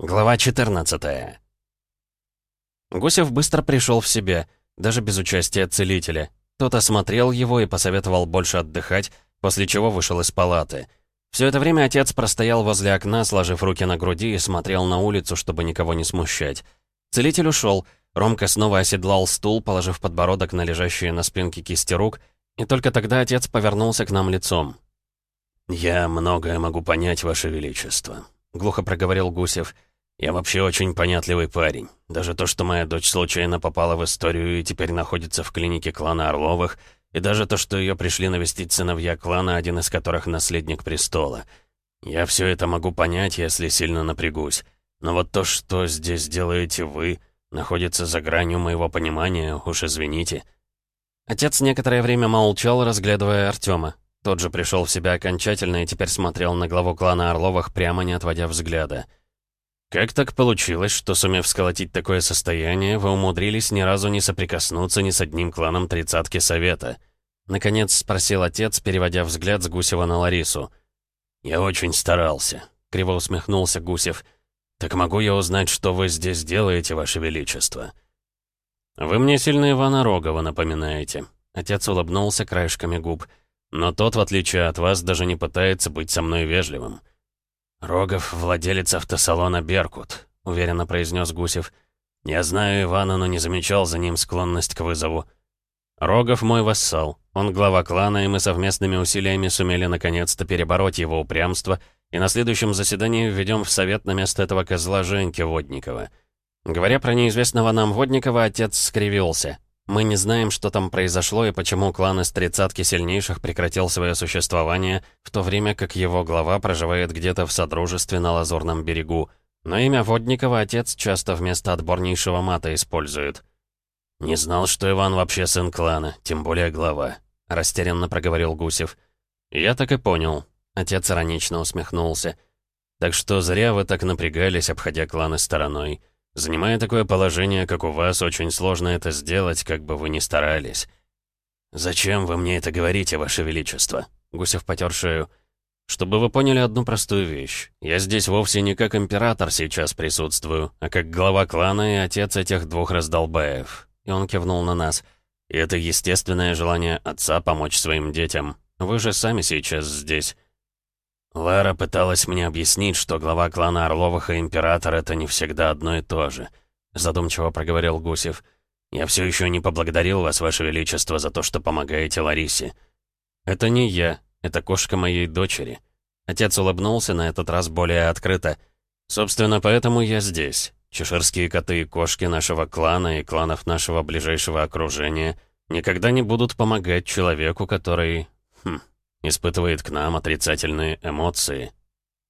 Глава 14 Гусев быстро пришел в себя, даже без участия целителя. Тот осмотрел его и посоветовал больше отдыхать, после чего вышел из палаты. Все это время отец простоял возле окна, сложив руки на груди и смотрел на улицу, чтобы никого не смущать. Целитель ушел. Ромка снова оседлал стул, положив подбородок на лежащие на спинке кисти рук, и только тогда отец повернулся к нам лицом. «Я многое могу понять, Ваше Величество», — глухо проговорил Гусев. «Я вообще очень понятливый парень. Даже то, что моя дочь случайно попала в историю и теперь находится в клинике клана Орловых, и даже то, что ее пришли навестить сыновья клана, один из которых наследник престола. Я все это могу понять, если сильно напрягусь. Но вот то, что здесь делаете вы, находится за гранью моего понимания, уж извините». Отец некоторое время молчал, разглядывая Артема. Тот же пришел в себя окончательно и теперь смотрел на главу клана Орловых, прямо не отводя взгляда. «Как так получилось, что, сумев сколотить такое состояние, вы умудрились ни разу не соприкоснуться ни с одним кланом тридцатки Совета?» Наконец спросил отец, переводя взгляд с Гусева на Ларису. «Я очень старался», — криво усмехнулся Гусев. «Так могу я узнать, что вы здесь делаете, Ваше Величество?» «Вы мне сильно Ивана Рогова напоминаете». Отец улыбнулся краешками губ. «Но тот, в отличие от вас, даже не пытается быть со мной вежливым». «Рогов — владелец автосалона «Беркут», — уверенно произнес Гусев. «Я знаю Ивана, но не замечал за ним склонность к вызову». «Рогов мой вассал. Он глава клана, и мы совместными усилиями сумели наконец-то перебороть его упрямство, и на следующем заседании введем в совет на место этого козла Женьки Водникова». Говоря про неизвестного нам Водникова, отец скривился. Мы не знаем, что там произошло и почему клан из тридцатки сильнейших прекратил свое существование, в то время как его глава проживает где-то в Содружестве на Лазурном берегу. Но имя Водникова отец часто вместо отборнейшего мата использует. «Не знал, что Иван вообще сын клана, тем более глава», — растерянно проговорил Гусев. «Я так и понял». Отец иронично усмехнулся. «Так что зря вы так напрягались, обходя кланы стороной. Занимая такое положение, как у вас, очень сложно это сделать, как бы вы ни старались. «Зачем вы мне это говорите, Ваше Величество?» Гусев потер шею. «Чтобы вы поняли одну простую вещь. Я здесь вовсе не как император сейчас присутствую, а как глава клана и отец этих двух раздолбаев». И он кивнул на нас. И это естественное желание отца помочь своим детям. Вы же сами сейчас здесь. Лара пыталась мне объяснить, что глава клана Орловых и Император — это не всегда одно и то же. Задумчиво проговорил Гусев. «Я все еще не поблагодарил вас, Ваше Величество, за то, что помогаете Ларисе». «Это не я, это кошка моей дочери». Отец улыбнулся на этот раз более открыто. «Собственно, поэтому я здесь. Чеширские коты и кошки нашего клана и кланов нашего ближайшего окружения никогда не будут помогать человеку, который... Испытывает к нам отрицательные эмоции.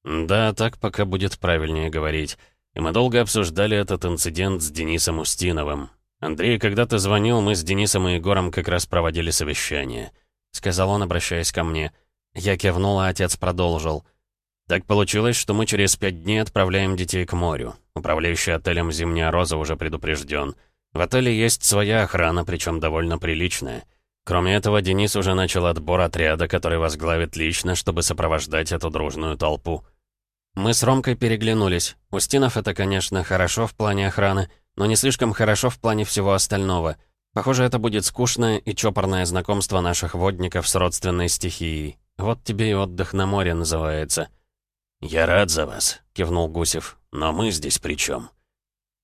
Да, так пока будет правильнее говорить. И мы долго обсуждали этот инцидент с Денисом Устиновым. Андрей когда-то звонил, мы с Денисом и Егором как раз проводили совещание. Сказал он, обращаясь ко мне. Я кивнул, а отец продолжил. Так получилось, что мы через пять дней отправляем детей к морю. Управляющий отелем «Зимняя роза» уже предупрежден. В отеле есть своя охрана, причем довольно приличная. Кроме этого, Денис уже начал отбор отряда, который возглавит лично, чтобы сопровождать эту дружную толпу. Мы с Ромкой переглянулись. Устинов это, конечно, хорошо в плане охраны, но не слишком хорошо в плане всего остального. Похоже, это будет скучное и чопорное знакомство наших водников с родственной стихией. Вот тебе и отдых на море называется. «Я рад за вас», — кивнул Гусев. «Но мы здесь при чем?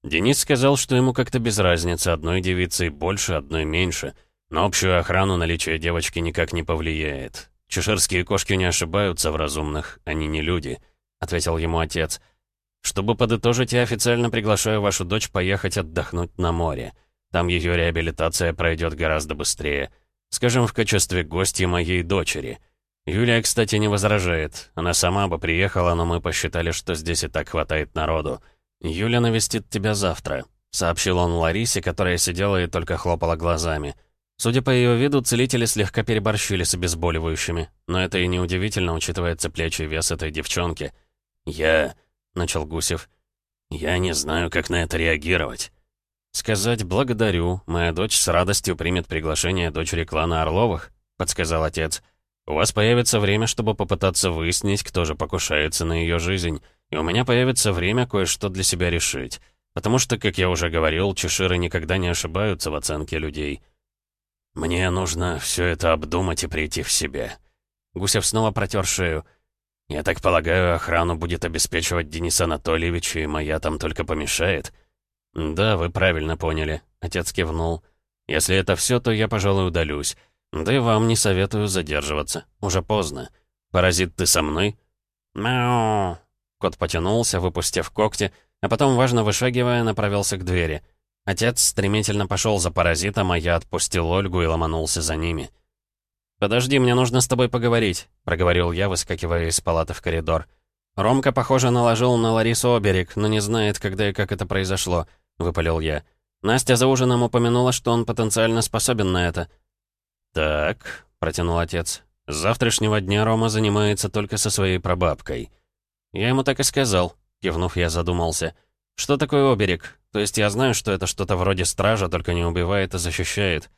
Денис сказал, что ему как-то без разницы, одной девицей больше, одной меньше — на общую охрану наличие девочки никак не повлияет. Чеширские кошки не ошибаются в разумных, они не люди», — ответил ему отец. «Чтобы подытожить, я официально приглашаю вашу дочь поехать отдохнуть на море. Там ее реабилитация пройдет гораздо быстрее. Скажем, в качестве гостья моей дочери. Юлия, кстати, не возражает. Она сама бы приехала, но мы посчитали, что здесь и так хватает народу. Юля навестит тебя завтра», — сообщил он Ларисе, которая сидела и только хлопала глазами. Судя по ее виду, целители слегка переборщили с обезболивающими, но это и неудивительно, учитывая цеплячий вес этой девчонки. «Я...» — начал Гусев. «Я не знаю, как на это реагировать». «Сказать благодарю. Моя дочь с радостью примет приглашение дочери клана Орловых», — подсказал отец. «У вас появится время, чтобы попытаться выяснить, кто же покушается на ее жизнь. и у меня появится время кое-что для себя решить. Потому что, как я уже говорил, чеширы никогда не ошибаются в оценке людей. Мне нужно все это обдумать и прийти в себя. Гусев снова протер шею. Я так полагаю, охрану будет обеспечивать Денис Анатольевич, и моя там только помешает? Да, вы правильно поняли. Отец кивнул. Если это все, то я, пожалуй, удалюсь. Да и вам не советую задерживаться. Уже поздно. Паразит, ты со мной? Мяу. Кот потянулся, выпустив когти, а потом, важно вышагивая, направился к двери. Отец стремительно пошел за паразитом, а я отпустил Ольгу и ломанулся за ними. «Подожди, мне нужно с тобой поговорить», — проговорил я, выскакивая из палаты в коридор. «Ромка, похоже, наложил на Ларису оберег, но не знает, когда и как это произошло», — выпалил я. Настя за ужином упомянула, что он потенциально способен на это. «Так», — протянул отец, — «с завтрашнего дня Рома занимается только со своей прабабкой». «Я ему так и сказал», — кивнув, я задумался. «Что такое оберег? То есть я знаю, что это что-то вроде стража, только не убивает, а защищает».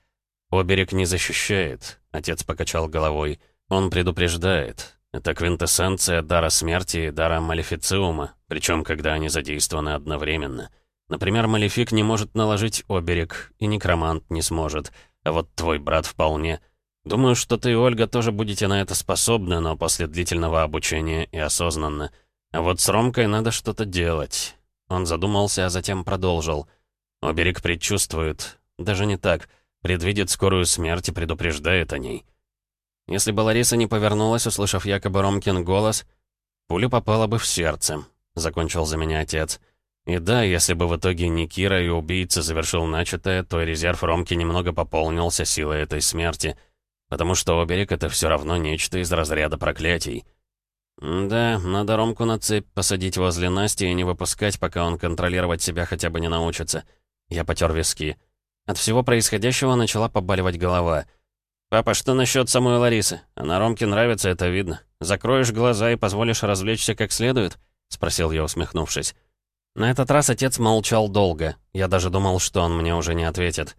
«Оберег не защищает», — отец покачал головой. «Он предупреждает. Это квинтэссенция дара смерти и дара малефициума, причем когда они задействованы одновременно. Например, малефик не может наложить оберег, и некромант не сможет, а вот твой брат вполне. Думаю, что ты и Ольга тоже будете на это способны, но после длительного обучения и осознанно. А вот с Ромкой надо что-то делать. Он задумался, а затем продолжил. Оберег предчувствует. Даже не так. Предвидит скорую смерть и предупреждает о ней. Если бы Лариса не повернулась, услышав якобы Ромкин голос, пуля попала бы в сердце, закончил за меня отец. И да, если бы в итоге не Кира и убийца завершил начатое, то резерв Ромки немного пополнился силой этой смерти, потому что оберег — это все равно нечто из разряда проклятий. «Да, надо Ромку на цепь посадить возле Насти и не выпускать, пока он контролировать себя хотя бы не научится». Я потер виски. От всего происходящего начала побаливать голова. «Папа, что насчет самой Ларисы? Она Ромке нравится, это видно. Закроешь глаза и позволишь развлечься как следует?» — спросил я, усмехнувшись. На этот раз отец молчал долго. Я даже думал, что он мне уже не ответит.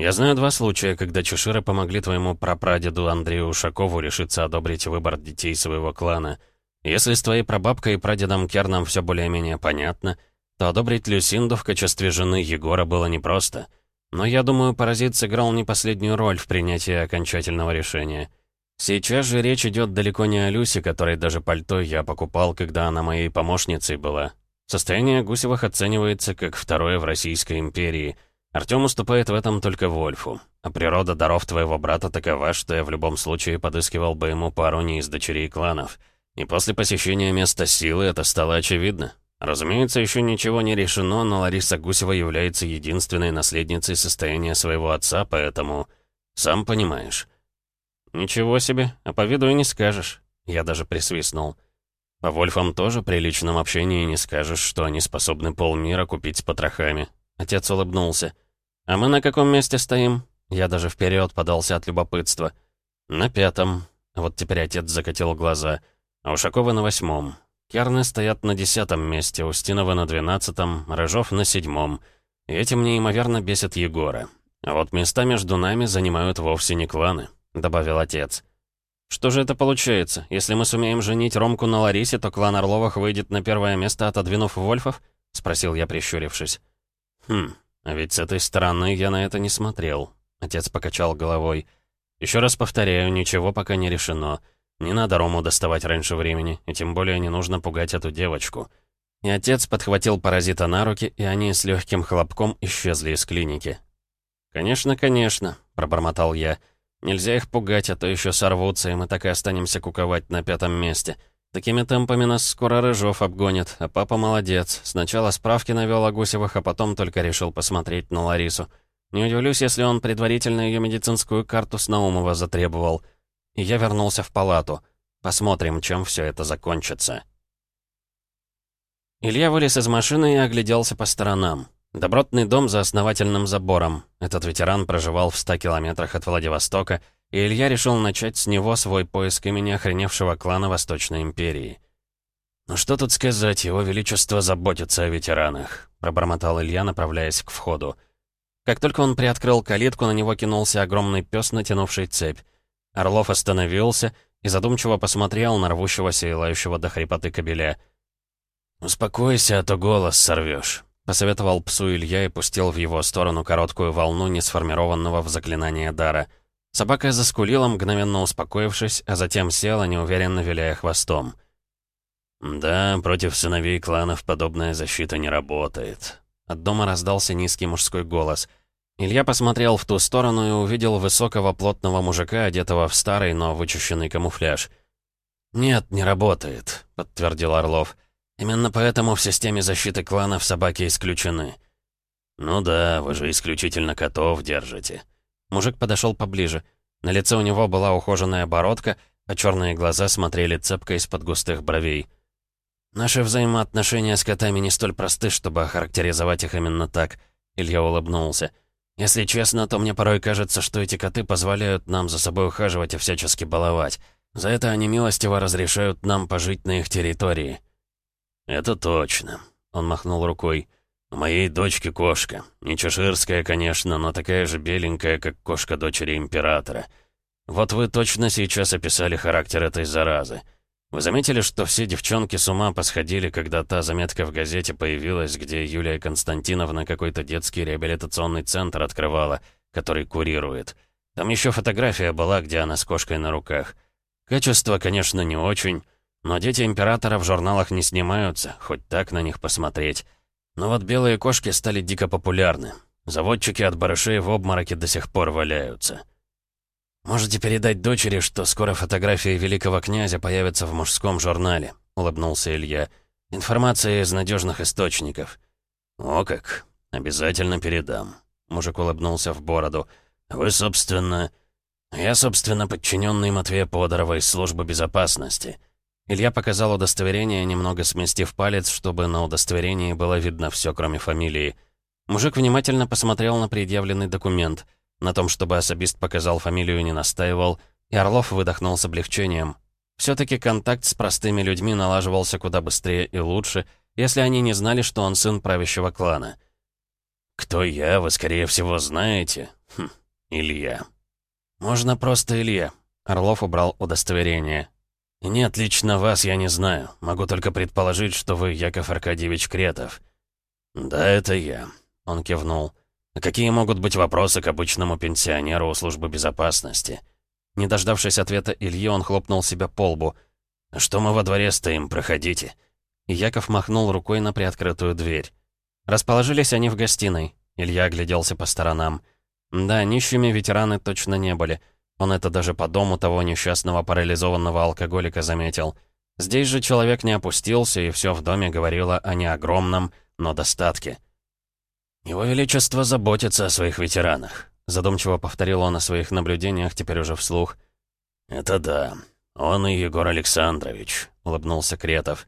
Я знаю два случая, когда чеширы помогли твоему прапрадеду Андрею Ушакову решиться одобрить выбор детей своего клана. Если с твоей прабабкой и прадедом Керном все более-менее понятно, то одобрить Люсинду в качестве жены Егора было непросто. Но я думаю, паразит сыграл не последнюю роль в принятии окончательного решения. Сейчас же речь идет далеко не о Люсе, которой даже пальто я покупал, когда она моей помощницей была. Состояние Гусевых оценивается как второе в Российской империи — Артём уступает в этом только Вольфу. А природа даров твоего брата такова, что я в любом случае подыскивал бы ему пару не из дочерей кланов. И после посещения места силы это стало очевидно. Разумеется, еще ничего не решено, но Лариса Гусева является единственной наследницей состояния своего отца, поэтому... Сам понимаешь. «Ничего себе, а по виду и не скажешь». Я даже присвистнул. По Вольфам тоже при личном общении не скажешь, что они способны полмира купить с потрохами. Отец улыбнулся. «А мы на каком месте стоим?» Я даже вперед подался от любопытства. «На пятом». Вот теперь отец закатил глаза. А Ушаковы на восьмом. Керны стоят на десятом месте, Устинова на двенадцатом, Рыжов на седьмом. И этим неимоверно бесит Егора. А вот места между нами занимают вовсе не кланы», — добавил отец. «Что же это получается? Если мы сумеем женить Ромку на Ларисе, то клан Орловых выйдет на первое место, отодвинув Вольфов?» — спросил я, прищурившись. «Хм, а ведь с этой стороны я на это не смотрел». Отец покачал головой. «Еще раз повторяю, ничего пока не решено. Не надо Рому доставать раньше времени, и тем более не нужно пугать эту девочку». И отец подхватил паразита на руки, и они с легким хлопком исчезли из клиники. «Конечно, конечно», — пробормотал я. «Нельзя их пугать, а то еще сорвутся, и мы так и останемся куковать на пятом месте. Такими темпами нас скоро Рыжов обгонит, а папа молодец. Сначала справки навел о Гусевых, а потом только решил посмотреть на Ларису. Не удивлюсь, если он предварительно ее медицинскую карту с Наумова затребовал. И я вернулся в палату. Посмотрим, чем все это закончится. Илья вылез из машины и огляделся по сторонам. Добротный дом за основательным забором. Этот ветеран проживал в ста километрах от Владивостока, и Илья решил начать с него свой поиск имени охреневшего клана Восточной Империи. «Ну что тут сказать, его величество заботится о ветеранах», — пробормотал Илья, направляясь к входу. Как только он приоткрыл калитку, на него кинулся огромный пес, натянувший цепь. Орлов остановился и задумчиво посмотрел на рвущегося и лающего до хрипоты кобеля. «Успокойся, а то голос сорвешь», — посоветовал псу Илья и пустил в его сторону короткую волну несформированного в заклинание дара. Собака заскулила, мгновенно успокоившись, а затем села, неуверенно виляя хвостом. «Да, против сыновей кланов подобная защита не работает». От дома раздался низкий мужской голос. Илья посмотрел в ту сторону и увидел высокого плотного мужика, одетого в старый, но вычищенный камуфляж. «Нет, не работает», — подтвердил Орлов. «Именно поэтому в системе защиты кланов собаки исключены». «Ну да, вы же исключительно котов держите». Мужик подошел поближе. На лице у него была ухоженная бородка, а черные глаза смотрели цепко из-под густых бровей. «Наши взаимоотношения с котами не столь просты, чтобы охарактеризовать их именно так», — Илья улыбнулся. «Если честно, то мне порой кажется, что эти коты позволяют нам за собой ухаживать и всячески баловать. За это они милостиво разрешают нам пожить на их территории». «Это точно», — он махнул рукой. «У моей дочки кошка. Не чеширская, конечно, но такая же беленькая, как кошка дочери императора. Вот вы точно сейчас описали характер этой заразы». Вы заметили, что все девчонки с ума посходили, когда та заметка в газете появилась, где Юлия Константиновна какой-то детский реабилитационный центр открывала, который курирует. Там еще фотография была, где она с кошкой на руках. Качество, конечно, не очень, но дети императора в журналах не снимаются, хоть так на них посмотреть. Но вот белые кошки стали дико популярны. Заводчики от барышей в обмороке до сих пор валяются. «Можете передать дочери, что скоро фотографии великого князя появятся в мужском журнале», — улыбнулся Илья. «Информация из надежных источников». «О как! Обязательно передам», — мужик улыбнулся в бороду. «Вы, собственно...» «Я, собственно, подчиненный Матвея Подорова из службы безопасности». Илья показал удостоверение, немного сместив палец, чтобы на удостоверении было видно все, кроме фамилии. Мужик внимательно посмотрел на предъявленный документ — на том, чтобы особист показал фамилию, не настаивал, и Орлов выдохнул с облегчением. Все-таки контакт с простыми людьми налаживался куда быстрее и лучше, если они не знали, что он сын правящего клана. «Кто я, вы, скорее всего, знаете? Хм, Илья». «Можно просто Илья». Орлов убрал удостоверение. «Нет, лично вас я не знаю. Могу только предположить, что вы Яков Аркадьевич Кретов». «Да, это я», — он кивнул. Какие могут быть вопросы к обычному пенсионеру у службы безопасности? Не дождавшись ответа Ильи, он хлопнул себя по лбу. «Что мы во дворе стоим? Проходите». И Яков махнул рукой на приоткрытую дверь. Расположились они в гостиной. Илья огляделся по сторонам. Да, нищими ветераны точно не были. Он это даже по дому того несчастного парализованного алкоголика заметил. Здесь же человек не опустился, и все в доме говорило о не огромном, но достатке. «Его Величество заботится о своих ветеранах», — задумчиво повторил он о своих наблюдениях, теперь уже вслух. «Это да. Он и Егор Александрович», — улыбнулся Кретов.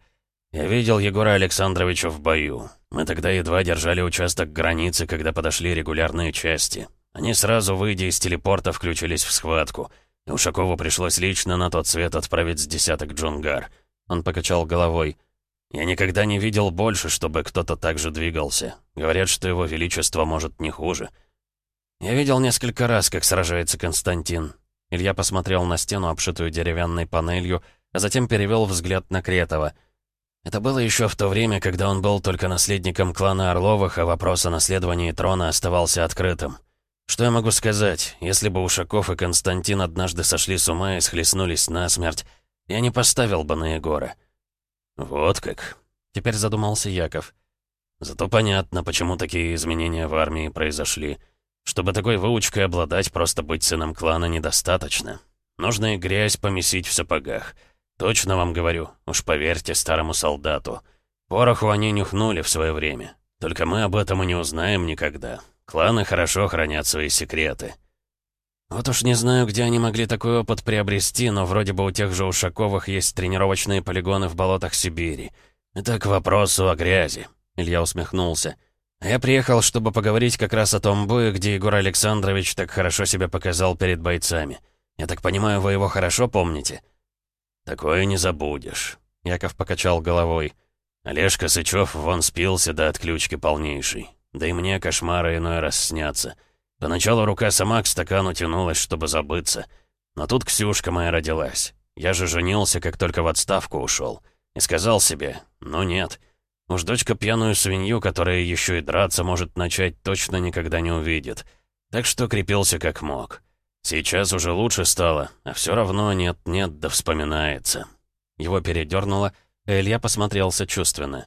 «Я видел Егора Александровича в бою. Мы тогда едва держали участок границы, когда подошли регулярные части. Они сразу, выйдя из телепорта, включились в схватку. И Ушакову пришлось лично на тот свет отправить с десяток джунгар». Он покачал головой. Я никогда не видел больше, чтобы кто-то так же двигался. Говорят, что его величество может не хуже. Я видел несколько раз, как сражается Константин. Илья посмотрел на стену, обшитую деревянной панелью, а затем перевел взгляд на Кретова. Это было еще в то время, когда он был только наследником клана Орловых, а вопрос о наследовании трона оставался открытым. Что я могу сказать? Если бы Ушаков и Константин однажды сошли с ума и схлестнулись насмерть, я не поставил бы на Егора. «Вот как», — теперь задумался Яков. «Зато понятно, почему такие изменения в армии произошли. Чтобы такой выучкой обладать, просто быть сыном клана недостаточно. Нужно и грязь помесить в сапогах. Точно вам говорю, уж поверьте старому солдату. Пороху они нюхнули в свое время. Только мы об этом и не узнаем никогда. Кланы хорошо хранят свои секреты». Вот уж не знаю, где они могли такой опыт приобрести, но вроде бы у тех же Ушаковых есть тренировочные полигоны в болотах Сибири. Это к вопросу о грязи. Илья усмехнулся. А я приехал, чтобы поговорить как раз о том бое, где Егор Александрович так хорошо себя показал перед бойцами. Я так понимаю, вы его хорошо помните? Такое не забудешь. Яков покачал головой. Олежка Сычев вон спился до отключки полнейшей. Да и мне кошмары иной раз снятся. Поначалу рука сама к стакану тянулась, чтобы забыться. Но тут Ксюшка моя родилась. Я же женился, как только в отставку ушел. И сказал себе, ну нет, Уж дочка пьяную свинью, которая еще и драться может начать, точно никогда не увидит. Так что крепился как мог. Сейчас уже лучше стало, а все равно нет-нет, да вспоминается. Его передернуло, и Илья посмотрел сочувственно. «У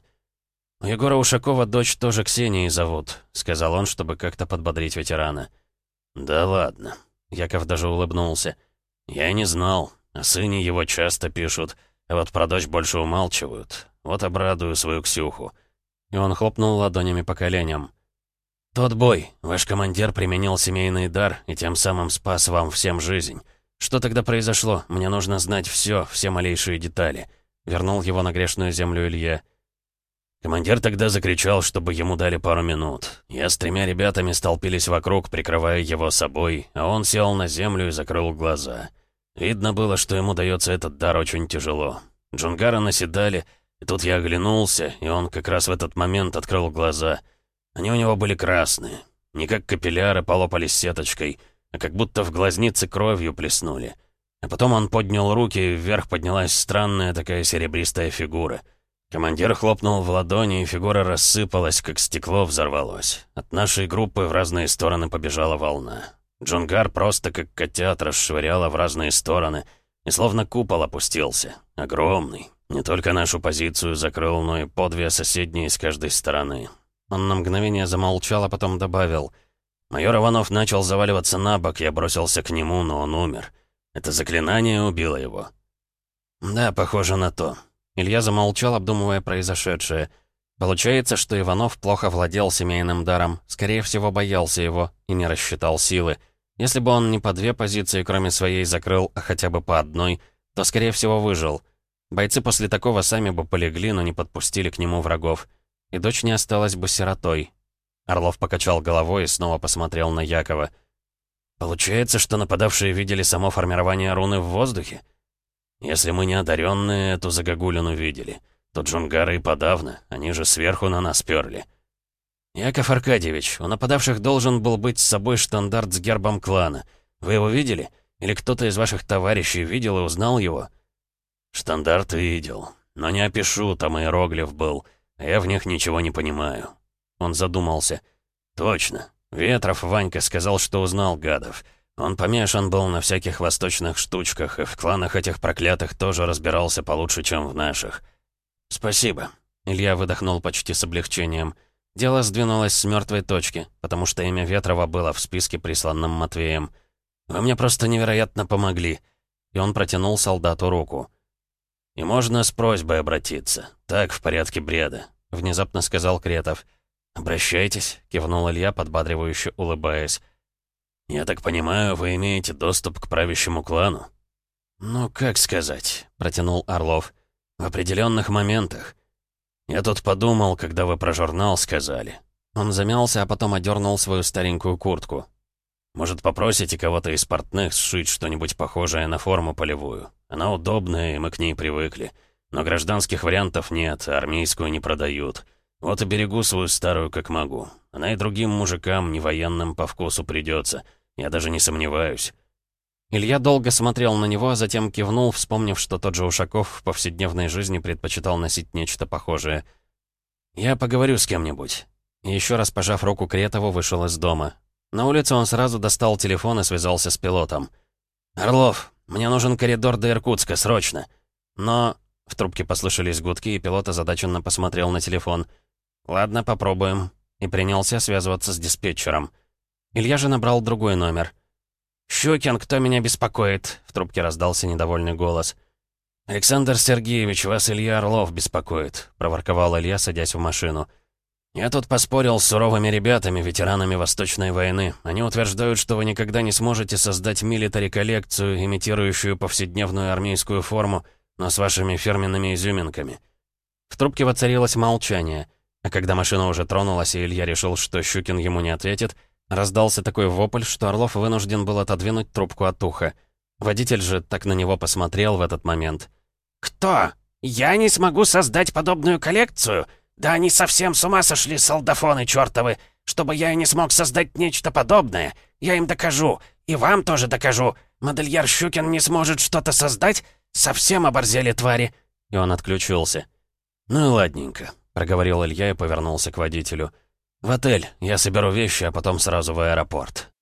Егора Ушакова дочь тоже Ксенией зовут», — сказал он, чтобы как-то подбодрить ветерана. «Да ладно». Яков даже улыбнулся. «Я не знал. О сыне его часто пишут, а вот про дочь больше умалчивают. Вот обрадую свою Ксюху». И он хлопнул ладонями по коленям. «Тот бой. Ваш командир применил семейный дар и тем самым спас вам всем жизнь. Что тогда произошло? Мне нужно знать все, все малейшие детали». Вернул его на грешную землю Илья. Командир тогда закричал, чтобы ему дали пару минут. Я с тремя ребятами столпились вокруг, прикрывая его собой, а он сел на землю и закрыл глаза. Видно было, что ему дается этот дар очень тяжело. Джунгара наседали, и тут я оглянулся, и он как раз в этот момент открыл глаза. Они у него были красные. Не как капилляры полопались сеточкой, а как будто в глазнице кровью плеснули. А потом он поднял руки, и вверх поднялась странная такая серебристая фигура — Командир хлопнул в ладони, и фигура рассыпалась, как стекло взорвалось. От нашей группы в разные стороны побежала волна. Джунгар просто как котят расшвыряла в разные стороны, и словно купол опустился. Огромный. Не только нашу позицию закрыл, но и по две соседние с каждой стороны. Он на мгновение замолчал, а потом добавил. Майор Иванов начал заваливаться на бок, я бросился к нему, но он умер. Это заклинание убило его. Да, похоже на то. Илья замолчал, обдумывая произошедшее. Получается, что Иванов плохо владел семейным даром, скорее всего, боялся его и не рассчитал силы. Если бы он не по две позиции, кроме своей, закрыл, а хотя бы по одной, то, скорее всего, выжил. Бойцы после такого сами бы полегли, но не подпустили к нему врагов. И дочь не осталась бы сиротой. Орлов покачал головой и снова посмотрел на Якова. «Получается, что нападавшие видели само формирование руны в воздухе?» Если мы не одаренные эту загогулину видели, то джунгары и подавно, они же сверху на нас перли. Яков Аркадьевич, у нападавших должен был быть с собой штандарт с гербом клана. Вы его видели? Или кто-то из ваших товарищей видел и узнал его? Штандарт видел, но не опишу, там иероглиф был, а я в них ничего не понимаю. Он задумался. Точно. Ветров Ванька сказал, что узнал гадов. Он помешан был на всяких восточных штучках, и в кланах этих проклятых тоже разбирался получше, чем в наших. «Спасибо». Илья выдохнул почти с облегчением. Дело сдвинулось с мертвой точки, потому что имя Ветрова было в списке, присланном Матвеем. «Вы мне просто невероятно помогли». И он протянул солдату руку. «И можно с просьбой обратиться. Так, в порядке бреда», — внезапно сказал Кретов. «Обращайтесь», — кивнул Илья, подбадривающе улыбаясь. «Я так понимаю, вы имеете доступ к правящему клану?» «Ну, как сказать», — протянул Орлов. «В определенных моментах. Я тут подумал, когда вы про журнал сказали». Он замялся, а потом одернул свою старенькую куртку. «Может, попросите кого-то из портных сшить что-нибудь похожее на форму полевую? Она удобная, и мы к ней привыкли. Но гражданских вариантов нет, армейскую не продают. Вот и берегу свою старую как могу. Она и другим мужикам, не военным, по вкусу придется. Я даже не сомневаюсь». Илья долго смотрел на него, а затем кивнул, вспомнив, что тот же Ушаков в повседневной жизни предпочитал носить нечто похожее. «Я поговорю с кем-нибудь». Еще раз пожав руку Кретову, вышел из дома. На улице он сразу достал телефон и связался с пилотом. «Орлов, мне нужен коридор до Иркутска, срочно!» «Но...» В трубке послышались гудки, и пилот озадаченно посмотрел на телефон. «Ладно, попробуем и принялся связываться с диспетчером. Илья же набрал другой номер. «Щукин, кто меня беспокоит?» — в трубке раздался недовольный голос. «Александр Сергеевич, вас Илья Орлов беспокоит», — проворковал Илья, садясь в машину. «Я тут поспорил с суровыми ребятами, ветеранами Восточной войны. Они утверждают, что вы никогда не сможете создать милитари-коллекцию, имитирующую повседневную армейскую форму, но с вашими фирменными изюминками». В трубке воцарилось молчание — а когда машина уже тронулась, и Илья решил, что Щукин ему не ответит, раздался такой вопль, что Орлов вынужден был отодвинуть трубку от уха. Водитель же так на него посмотрел в этот момент. «Кто? Я не смогу создать подобную коллекцию? Да они совсем с ума сошли, солдафоны чертовы! Чтобы я и не смог создать нечто подобное, я им докажу, и вам тоже докажу. Модельер Щукин не сможет что-то создать? Совсем оборзели твари!» И он отключился. «Ну ладненько. проговорил Илья и повернулся к водителю. «В отель. Я соберу вещи, а потом сразу в аэропорт».